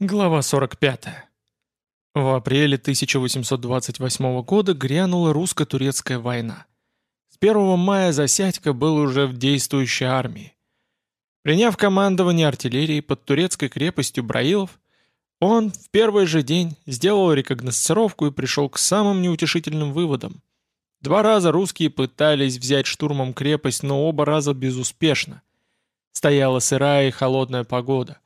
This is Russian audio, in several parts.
Глава 45. В апреле 1828 года грянула русско-турецкая война. С 1 мая Засядько был уже в действующей армии. Приняв командование артиллерии под турецкой крепостью Браилов, он в первый же день сделал рекогносцировку и пришел к самым неутешительным выводам. Два раза русские пытались взять штурмом крепость, но оба раза безуспешно. Стояла сырая и холодная погода.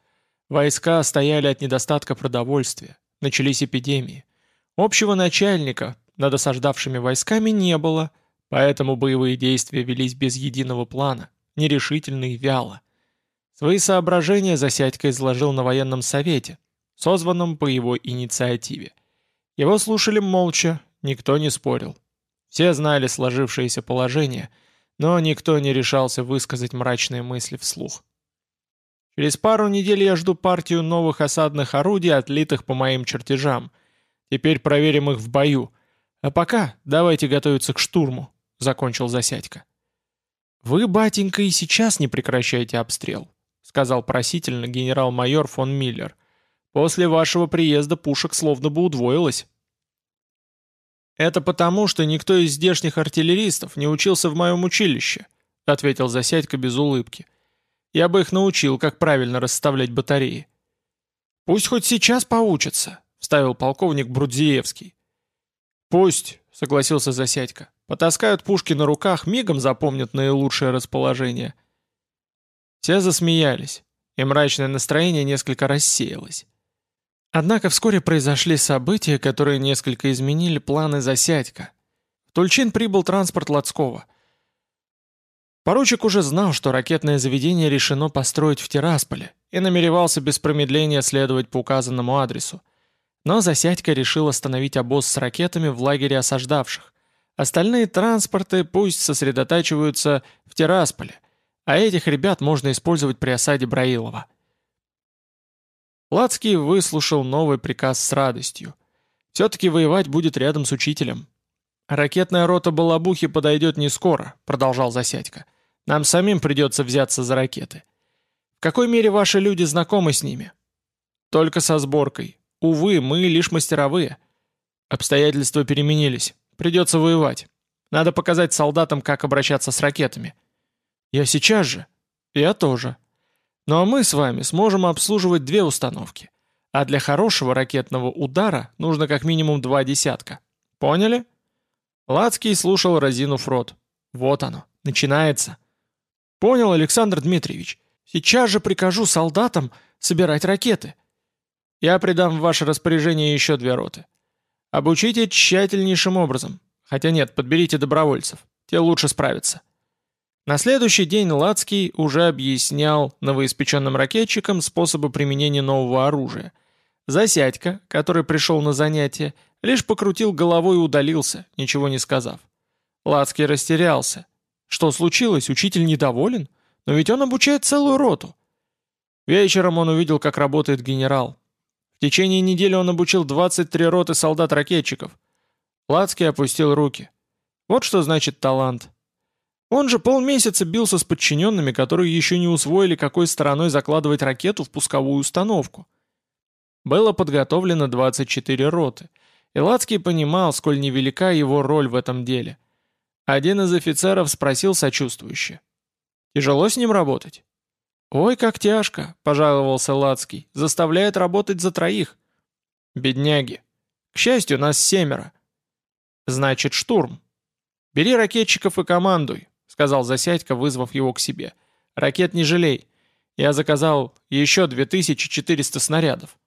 Войска стояли от недостатка продовольствия. Начались эпидемии. Общего начальника над осаждавшими войсками не было, поэтому боевые действия велись без единого плана, нерешительно и вяло. Свои соображения Засядько изложил на военном совете, созванном по его инициативе. Его слушали молча, никто не спорил. Все знали сложившееся положение, но никто не решался высказать мрачные мысли вслух. Через пару недель я жду партию новых осадных орудий, отлитых по моим чертежам. Теперь проверим их в бою. А пока давайте готовиться к штурму», — закончил Засядько. «Вы, батенька, и сейчас не прекращаете обстрел», — сказал просительно генерал-майор фон Миллер. «После вашего приезда пушек словно бы удвоилось». «Это потому, что никто из здешних артиллеристов не учился в моем училище», — ответил Засядько без улыбки. — я бы их научил, как правильно расставлять батареи». «Пусть хоть сейчас поучатся», — вставил полковник Брудзиевский. «Пусть», — согласился Засядько. «Потаскают пушки на руках, мигом запомнят наилучшее расположение». Все засмеялись, и мрачное настроение несколько рассеялось. Однако вскоре произошли события, которые несколько изменили планы Засядька. В Тульчин прибыл транспорт Лацкого — Поручик уже знал, что ракетное заведение решено построить в Тирасполе и намеревался без промедления следовать по указанному адресу. Но Засядько решил остановить обоз с ракетами в лагере осаждавших. Остальные транспорты пусть сосредотачиваются в Тирасполе, а этих ребят можно использовать при осаде Браилова. Лацкий выслушал новый приказ с радостью. Все-таки воевать будет рядом с учителем. «Ракетная рота Балабухи подойдет не скоро», — продолжал Засядько. Нам самим придется взяться за ракеты. В какой мере ваши люди знакомы с ними? Только со сборкой. Увы, мы лишь мастеровые. Обстоятельства переменились. Придется воевать. Надо показать солдатам, как обращаться с ракетами. Я сейчас же. Я тоже. Ну а мы с вами сможем обслуживать две установки. А для хорошего ракетного удара нужно как минимум два десятка. Поняли? Лацкий слушал разинув рот. Вот оно, начинается. «Понял, Александр Дмитриевич. Сейчас же прикажу солдатам собирать ракеты. Я придам в ваше распоряжение еще две роты. Обучите тщательнейшим образом. Хотя нет, подберите добровольцев. Те лучше справятся». На следующий день Лацкий уже объяснял новоиспеченным ракетчикам способы применения нового оружия. Засядько, который пришел на занятие, лишь покрутил головой и удалился, ничего не сказав. Лацкий растерялся. Что случилось, учитель недоволен? Но ведь он обучает целую роту. Вечером он увидел, как работает генерал. В течение недели он обучил 23 роты солдат-ракетчиков. Лацкий опустил руки. Вот что значит талант. Он же полмесяца бился с подчиненными, которые еще не усвоили, какой стороной закладывать ракету в пусковую установку. Было подготовлено 24 роты, и понимал, сколь невелика его роль в этом деле – один из офицеров спросил сочувствующе. «Тяжело с ним работать?» «Ой, как тяжко», — пожаловался Лацкий. «Заставляет работать за троих». «Бедняги. К счастью, нас семеро». «Значит, штурм». «Бери ракетчиков и командуй», — сказал Засядько, вызвав его к себе. «Ракет не жалей. Я заказал еще 2400 снарядов».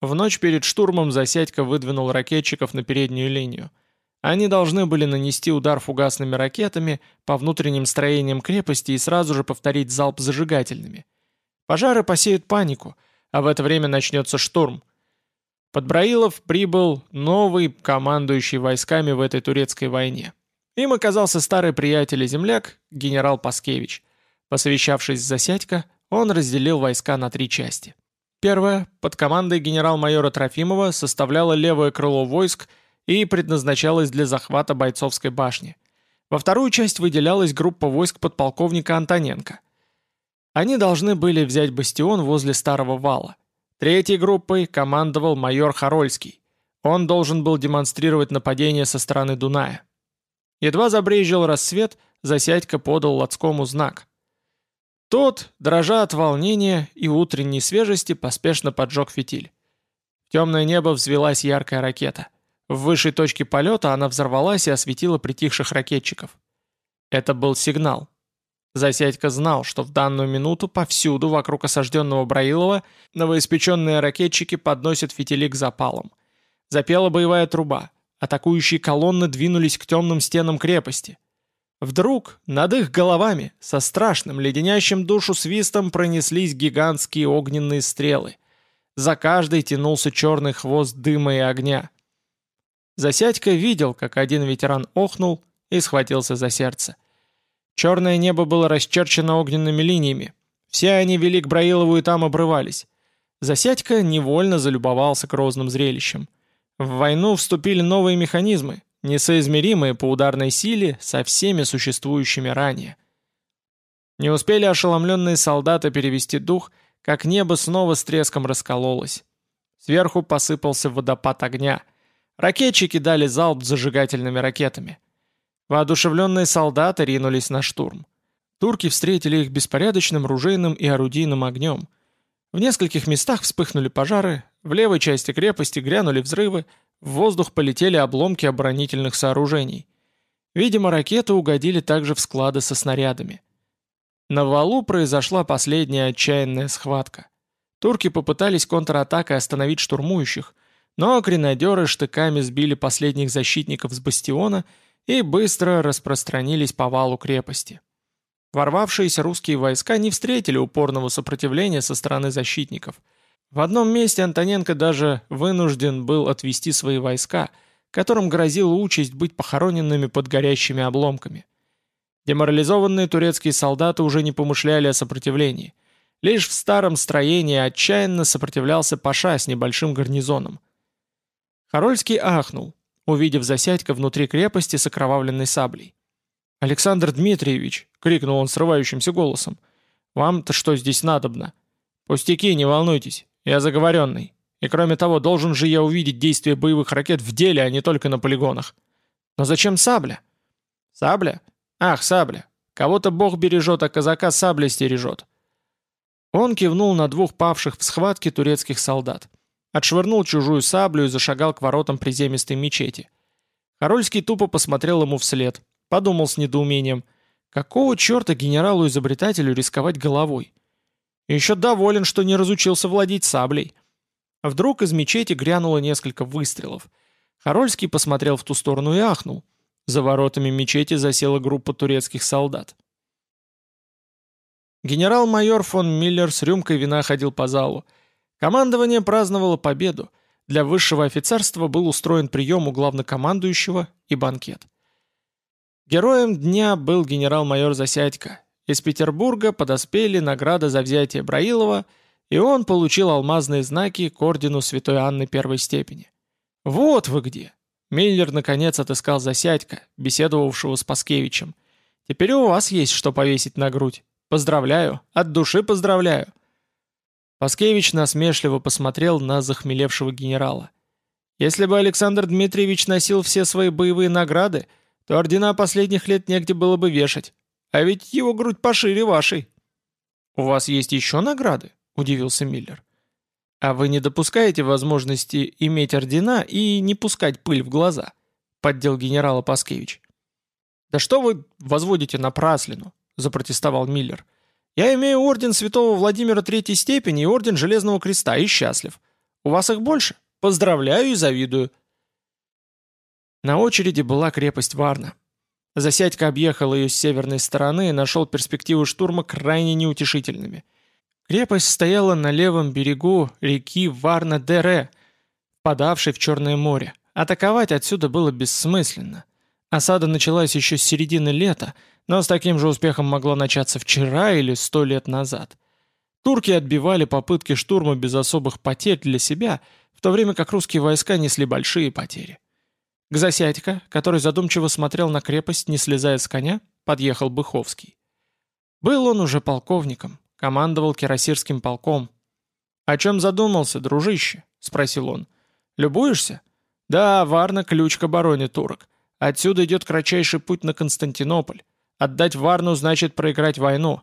В ночь перед штурмом Засядько выдвинул ракетчиков на переднюю линию — они должны были нанести удар фугасными ракетами по внутренним строениям крепости и сразу же повторить залп зажигательными. Пожары посеют панику, а в это время начнется штурм. Под Браилов прибыл новый командующий войсками в этой турецкой войне. Им оказался старый приятель и земляк, генерал Паскевич. Посовещавшись с Засядько, он разделил войска на три части. Первая, под командой генерал-майора Трофимова, составляла левое крыло войск – и предназначалась для захвата бойцовской башни. Во вторую часть выделялась группа войск подполковника Антоненко. Они должны были взять бастион возле старого вала. Третьей группой командовал майор Харольский. Он должен был демонстрировать нападение со стороны Дуная. Едва забрезжил рассвет, Засядько подал Лацкому знак. Тот, дрожа от волнения и утренней свежести, поспешно поджег фитиль. В темное небо взвелась яркая ракета. В высшей точке полета она взорвалась и осветила притихших ракетчиков. Это был сигнал. Засядько знал, что в данную минуту повсюду вокруг осажденного Браилова новоиспеченные ракетчики подносят фитили к запалам. Запела боевая труба. Атакующие колонны двинулись к темным стенам крепости. Вдруг над их головами со страшным леденящим душу свистом пронеслись гигантские огненные стрелы. За каждой тянулся черный хвост дыма и огня. Засядько видел, как один ветеран охнул и схватился за сердце. Черное небо было расчерчено огненными линиями. Все они вели к Браилову и там обрывались. Засядько невольно залюбовался грозным зрелищем. В войну вступили новые механизмы, несоизмеримые по ударной силе со всеми существующими ранее. Не успели ошеломленные солдаты перевести дух, как небо снова с треском раскололось. Сверху посыпался водопад огня. Ракетчики дали залп зажигательными ракетами. Воодушевленные солдаты ринулись на штурм. Турки встретили их беспорядочным ружейным и орудийным огнем. В нескольких местах вспыхнули пожары, в левой части крепости грянули взрывы, в воздух полетели обломки оборонительных сооружений. Видимо, ракеты угодили также в склады со снарядами. На валу произошла последняя отчаянная схватка. Турки попытались контратакой остановить штурмующих, но гренадеры штыками сбили последних защитников с бастиона и быстро распространились по валу крепости. Ворвавшиеся русские войска не встретили упорного сопротивления со стороны защитников – в одном месте Антоненко даже вынужден был отвести свои войска, которым грозила участь быть похороненными под горящими обломками. Деморализованные турецкие солдаты уже не помышляли о сопротивлении. Лишь в старом строении отчаянно сопротивлялся Паша с небольшим гарнизоном. Харольский ахнул, увидев Засядько внутри крепости с окровавленной саблей. «Александр Дмитриевич!» — крикнул он срывающимся голосом. «Вам-то что здесь надобно?» «Пустяки, не волнуйтесь. Я заговоренный. И кроме того, должен же я увидеть действие боевых ракет в деле, а не только на полигонах. Но зачем сабля? Сабля? Ах, сабля. Кого-то бог бережет, а казака сабля стережет. Он кивнул на двух павших в схватке турецких солдат. Отшвырнул чужую саблю и зашагал к воротам приземистой мечети. Харольский тупо посмотрел ему вслед. Подумал с недоумением. Какого черта генералу-изобретателю рисковать головой? Еще доволен, что не разучился владеть саблей. Вдруг из мечети грянуло несколько выстрелов. Харольский посмотрел в ту сторону и ахнул. За воротами мечети засела группа турецких солдат. Генерал-майор фон Миллер с рюмкой вина ходил по залу. Командование праздновало победу. Для высшего офицерства был устроен прием у главнокомандующего и банкет. Героем дня был генерал-майор Засядько, из Петербурга подоспели награды за взятие Браилова, и он получил алмазные знаки к ордену Святой Анны первой степени. «Вот вы где!» Миллер наконец отыскал Засядька, беседовавшего с Паскевичем. «Теперь у вас есть что повесить на грудь. Поздравляю, от души поздравляю!» Паскевич насмешливо посмотрел на захмелевшего генерала. «Если бы Александр Дмитриевич носил все свои боевые награды, то ордена последних лет негде было бы вешать. А ведь его грудь пошире вашей». «У вас есть еще награды?» – удивился Миллер. «А вы не допускаете возможности иметь ордена и не пускать пыль в глаза?» – поддел генерала Паскевич. «Да что вы возводите напраслину?» – запротестовал Миллер. «Я имею орден святого Владимира третьей степени и орден Железного Креста и счастлив. У вас их больше? Поздравляю и завидую». На очереди была крепость Варна. Засядька объехал ее с северной стороны и нашел перспективы штурма крайне неутешительными. Крепость стояла на левом берегу реки Варна-Дере, подавшей в Черное море. Атаковать отсюда было бессмысленно. Осада началась еще с середины лета, но с таким же успехом могла начаться вчера или сто лет назад. Турки отбивали попытки штурма без особых потерь для себя, в то время как русские войска несли большие потери. К Засядько, который задумчиво смотрел на крепость, не слезая с коня, подъехал Быховский. Был он уже полковником, командовал Кирасирским полком. «О чем задумался, дружище?» — спросил он. «Любуешься?» «Да, Варна — ключ к обороне турок. Отсюда идет кратчайший путь на Константинополь. Отдать Варну значит проиграть войну».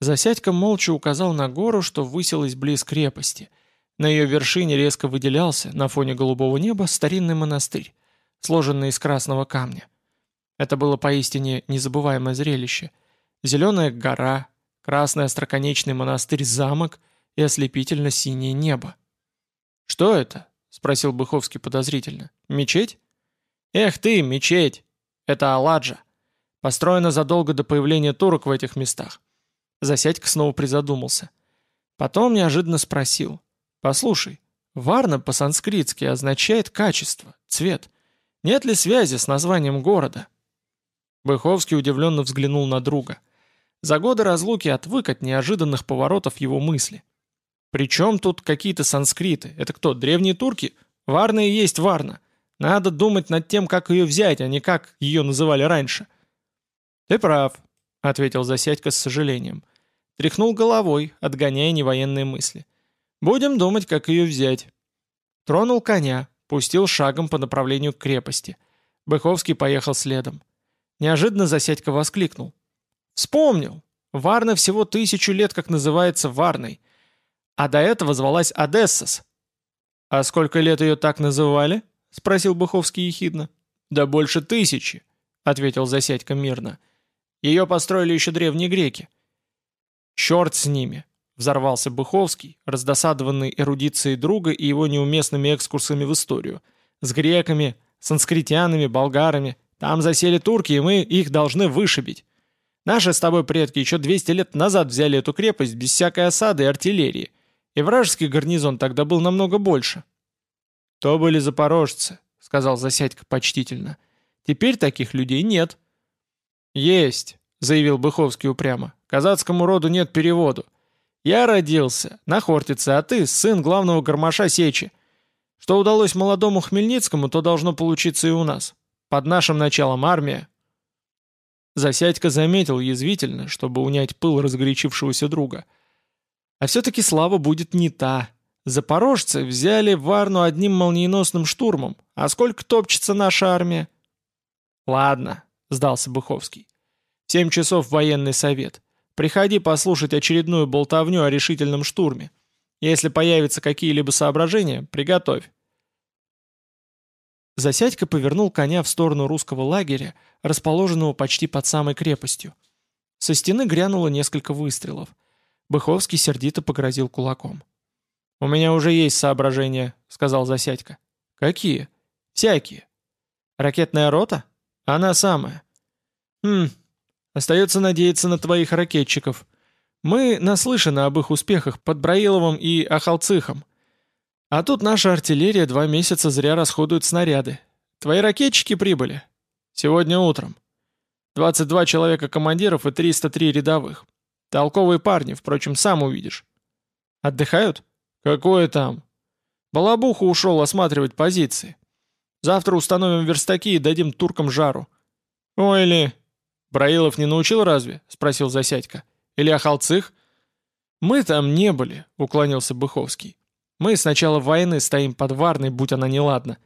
Засядька молча указал на гору, что высилась близ крепости. На ее вершине резко выделялся, на фоне голубого неба, старинный монастырь, сложенный из красного камня. Это было поистине незабываемое зрелище. Зеленая гора, красный остроконечный монастырь-замок и ослепительно-синее небо. «Что это?» — спросил Быховский подозрительно. «Мечеть?» «Эх ты, мечеть! Это Аладжа. Построена задолго до появления турок в этих местах». Засядька снова призадумался. Потом неожиданно спросил. «Послушай, Варна по-санскритски означает качество, цвет. Нет ли связи с названием города?» Быховский удивленно взглянул на друга. За годы разлуки отвык от неожиданных поворотов его мысли. «Причем тут какие-то санскриты? Это кто, древние турки? Варна и есть Варна. Надо думать над тем, как ее взять, а не как ее называли раньше». «Ты прав», — ответил Засядько с сожалением. Тряхнул головой, отгоняя невоенные мысли. «Будем думать, как ее взять». Тронул коня, пустил шагом по направлению к крепости. Быховский поехал следом. Неожиданно Засядько воскликнул. «Вспомнил! Варна всего тысячу лет как называется Варной, а до этого звалась Одессас». «А сколько лет ее так называли?» — спросил Буховский ехидно. «Да больше тысячи», — ответил Засядько мирно. «Ее построили еще древние греки». «Черт с ними!» — взорвался Буховский, раздосадованный эрудицией друга и его неуместными экскурсами в историю. «С греками, санскритянами, болгарами, там засели турки, и мы их должны вышибить. Наши с тобой предки еще 200 лет назад взяли эту крепость без всякой осады и артиллерии, и вражеский гарнизон тогда был намного больше». «То были запорожцы», — сказал Засядько почтительно. «Теперь таких людей нет». «Есть», — заявил Быховский упрямо. «Казацкому роду нет переводу. Я родился на Хортице, а ты сын главного гармоша Сечи. Что удалось молодому Хмельницкому, то должно получиться и у нас. Под нашим началом армия...» Засядько заметил язвительно, чтобы унять пыл разгорячившегося друга. «А все-таки слава будет не та. Запорожцы взяли Варну одним молниеносным штурмом. А сколько топчется наша армия?» «Ладно», — сдался Быховский. «Семь часов военный совет. Приходи послушать очередную болтовню о решительном штурме. Если появятся какие-либо соображения, приготовь. Засядька повернул коня в сторону русского лагеря, расположенного почти под самой крепостью. Со стены грянуло несколько выстрелов. Быховский сердито погрозил кулаком. «У меня уже есть соображения», — сказал Засядька. «Какие?» «Всякие». «Ракетная рота?» «Она самая». «Хм, остается надеяться на твоих ракетчиков. Мы наслышаны об их успехах под Браиловым и Ахалцихом. А тут наша артиллерия два месяца зря расходует снаряды. Твои ракетчики прибыли? Сегодня утром. 22 человека командиров и 303 рядовых. Толковые парни, впрочем, сам увидишь. Отдыхают? Какое там? Балабуха ушел осматривать позиции. Завтра установим верстаки и дадим туркам жару. Ой ли... Браилов не научил разве? Спросил Засядько. Или Ахалцих? Мы там не были, уклонился Быховский. Мы с начала войны стоим под Варной, будь она неладна.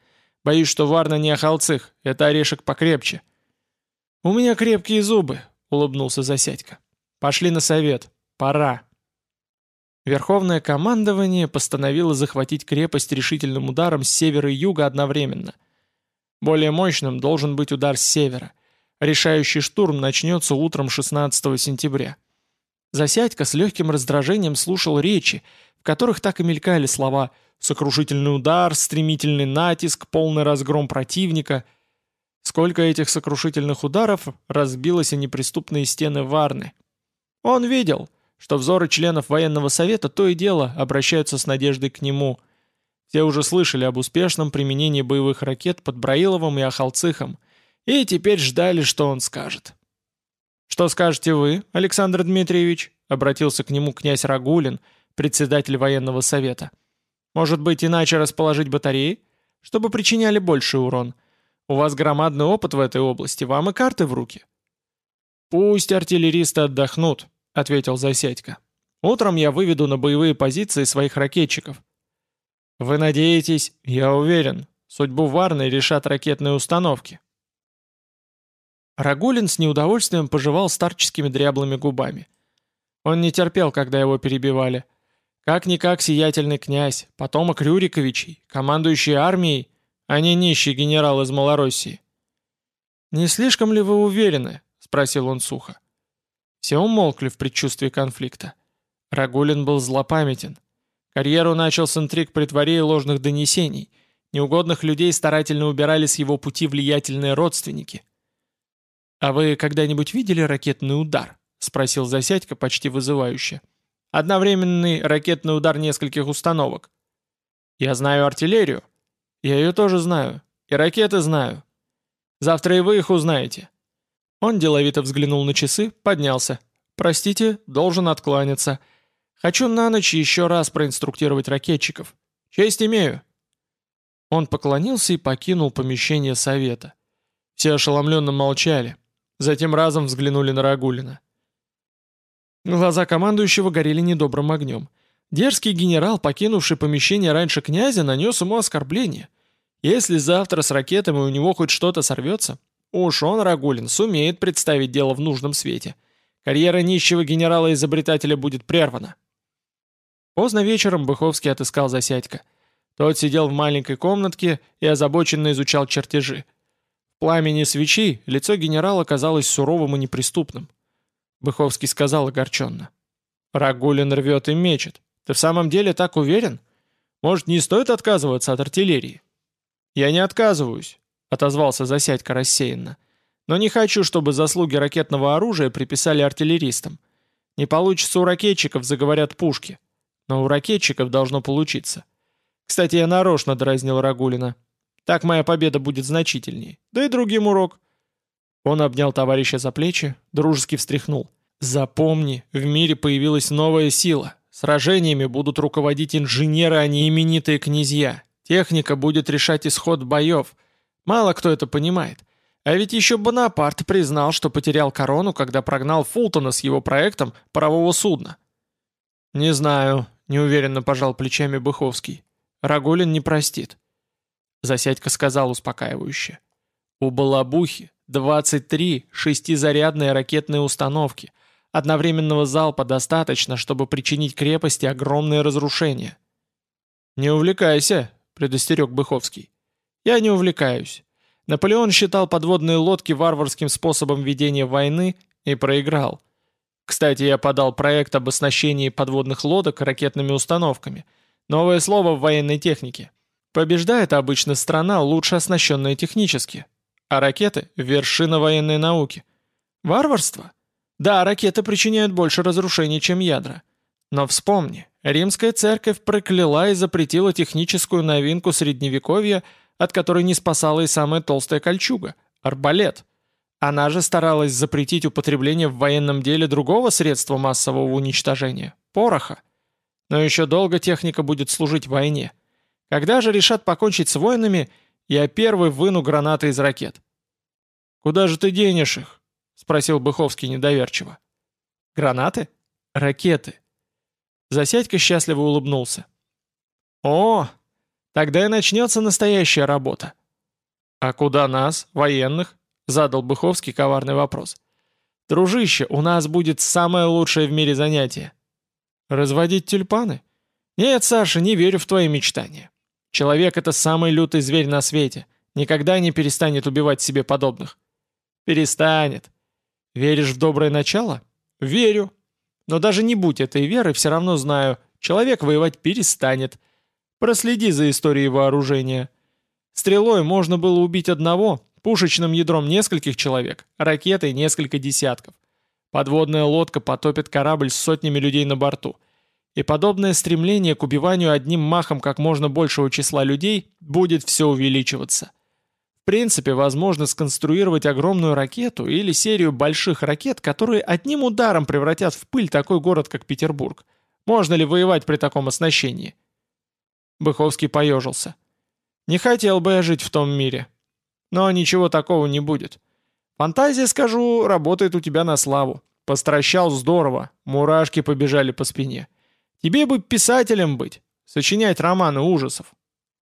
Боюсь, что Варна не Ахалцих, это орешек покрепче». «У меня крепкие зубы», — улыбнулся Засядько. «Пошли на совет. Пора». Верховное командование постановило захватить крепость решительным ударом с севера и юга одновременно. Более мощным должен быть удар с севера. Решающий штурм начнется утром 16 сентября. Засядько с легким раздражением слушал речи, в которых так и мелькали слова «сокрушительный удар», «стремительный натиск», «полный разгром противника». Сколько этих сокрушительных ударов разбилось о неприступные стены Варны. Он видел, что взоры членов военного совета то и дело обращаются с надеждой к нему. Все уже слышали об успешном применении боевых ракет под Браиловым и Ахалцихом, и теперь ждали, что он скажет. «Что скажете вы, Александр Дмитриевич?» — обратился к нему князь Рагулин — председатель военного совета. Может быть, иначе расположить батареи, чтобы причиняли больший урон? У вас громадный опыт в этой области, вам и карты в руки. Пусть артиллеристы отдохнут, ответил Засядько. Утром я выведу на боевые позиции своих ракетчиков. Вы надеетесь, я уверен, судьбу Варны решат ракетные установки. Рагулин с неудовольствием пожевал старческими дряблыми губами. Он не терпел, когда его перебивали. Как-никак сиятельный князь, потомок Рюриковичей, командующий армией, а не нищий генерал из Малороссии. «Не слишком ли вы уверены?» — спросил он сухо. Все умолкли в предчувствии конфликта. Рагулин был злопамятен. Карьеру начал с интриг при дворе и ложных донесений. Неугодных людей старательно убирали с его пути влиятельные родственники. «А вы когда-нибудь видели ракетный удар?» — спросил Засядько почти вызывающе. «Одновременный ракетный удар нескольких установок». «Я знаю артиллерию». «Я ее тоже знаю. И ракеты знаю. Завтра и вы их узнаете». Он деловито взглянул на часы, поднялся. «Простите, должен откланяться. Хочу на ночь еще раз проинструктировать ракетчиков. Честь имею». Он поклонился и покинул помещение совета. Все ошеломленно молчали. Затем разом взглянули на Рагулина. Глаза командующего горели недобрым огнем. Дерзкий генерал, покинувший помещение раньше князя, нанес ему оскорбление. Если завтра с ракетами у него хоть что-то сорвется, уж он, Рагулин, сумеет представить дело в нужном свете. Карьера нищего генерала-изобретателя будет прервана. Поздно вечером Быховский отыскал Засядько. Тот сидел в маленькой комнатке и озабоченно изучал чертежи. Пламени свечи лицо генерала казалось суровым и неприступным. Быховский сказал огорченно. «Рагулин рвет и мечет. Ты в самом деле так уверен? Может, не стоит отказываться от артиллерии?» «Я не отказываюсь», — отозвался Засядько рассеянно. «Но не хочу, чтобы заслуги ракетного оружия приписали артиллеристам. Не получится у ракетчиков, заговорят пушки. Но у ракетчиков должно получиться. Кстати, я нарочно дразнил Рагулина. Так моя победа будет значительней. Да и другим урок. Он обнял товарища за плечи, дружески встряхнул. «Запомни, в мире появилась новая сила. Сражениями будут руководить инженеры, а не именитые князья. Техника будет решать исход боев. Мало кто это понимает. А ведь еще Бонапарт признал, что потерял корону, когда прогнал Фултона с его проектом парового судна. «Не знаю», неуверенно пожал плечами Быховский. Рагулин не простит. Засядько сказал успокаивающе. У Балабухи 23 шестизарядные ракетные установки. Одновременного залпа достаточно, чтобы причинить крепости огромные разрушения. «Не увлекайся», — предостерег Быховский. «Я не увлекаюсь. Наполеон считал подводные лодки варварским способом ведения войны и проиграл. Кстати, я подал проект об оснащении подводных лодок ракетными установками. Новое слово в военной технике. Побеждает обычно страна, лучше оснащенная технически. А ракеты – вершина военной науки. Варварство? Да, ракеты причиняют больше разрушений, чем ядра. Но вспомни, римская церковь прокляла и запретила техническую новинку средневековья, от которой не спасала и самая толстая кольчуга – арбалет. Она же старалась запретить употребление в военном деле другого средства массового уничтожения – пороха. Но еще долго техника будет служить войне. Когда же решат покончить с войнами, я первый выну гранаты из ракет. «Куда же ты денешь их?» – спросил Быховский недоверчиво. «Гранаты? Ракеты». Засядька счастливо улыбнулся. «О, тогда и начнется настоящая работа». «А куда нас, военных?» Задал Быховский коварный вопрос. «Дружище, у нас будет самое лучшее в мире занятие». «Разводить тюльпаны?» «Нет, Саша, не верю в твои мечтания. Человек — это самый лютый зверь на свете. Никогда не перестанет убивать себе подобных». «Перестанет». «Веришь в доброе начало?» «Верю. Но даже не будь этой веры, все равно знаю, человек воевать перестанет. Проследи за историей вооружения. Стрелой можно было убить одного, Пушечным ядром нескольких человек, ракетой несколько десятков. Подводная лодка потопит корабль с сотнями людей на борту. И подобное стремление к убиванию одним махом как можно большего числа людей будет все увеличиваться. В принципе, возможно сконструировать огромную ракету или серию больших ракет, которые одним ударом превратят в пыль такой город, как Петербург. Можно ли воевать при таком оснащении? Быховский поежился. «Не хотел бы я жить в том мире. Но ничего такого не будет. Фантазия, скажу, работает у тебя на славу. Постращал здорово, мурашки побежали по спине. Тебе бы писателем быть, сочинять романы ужасов.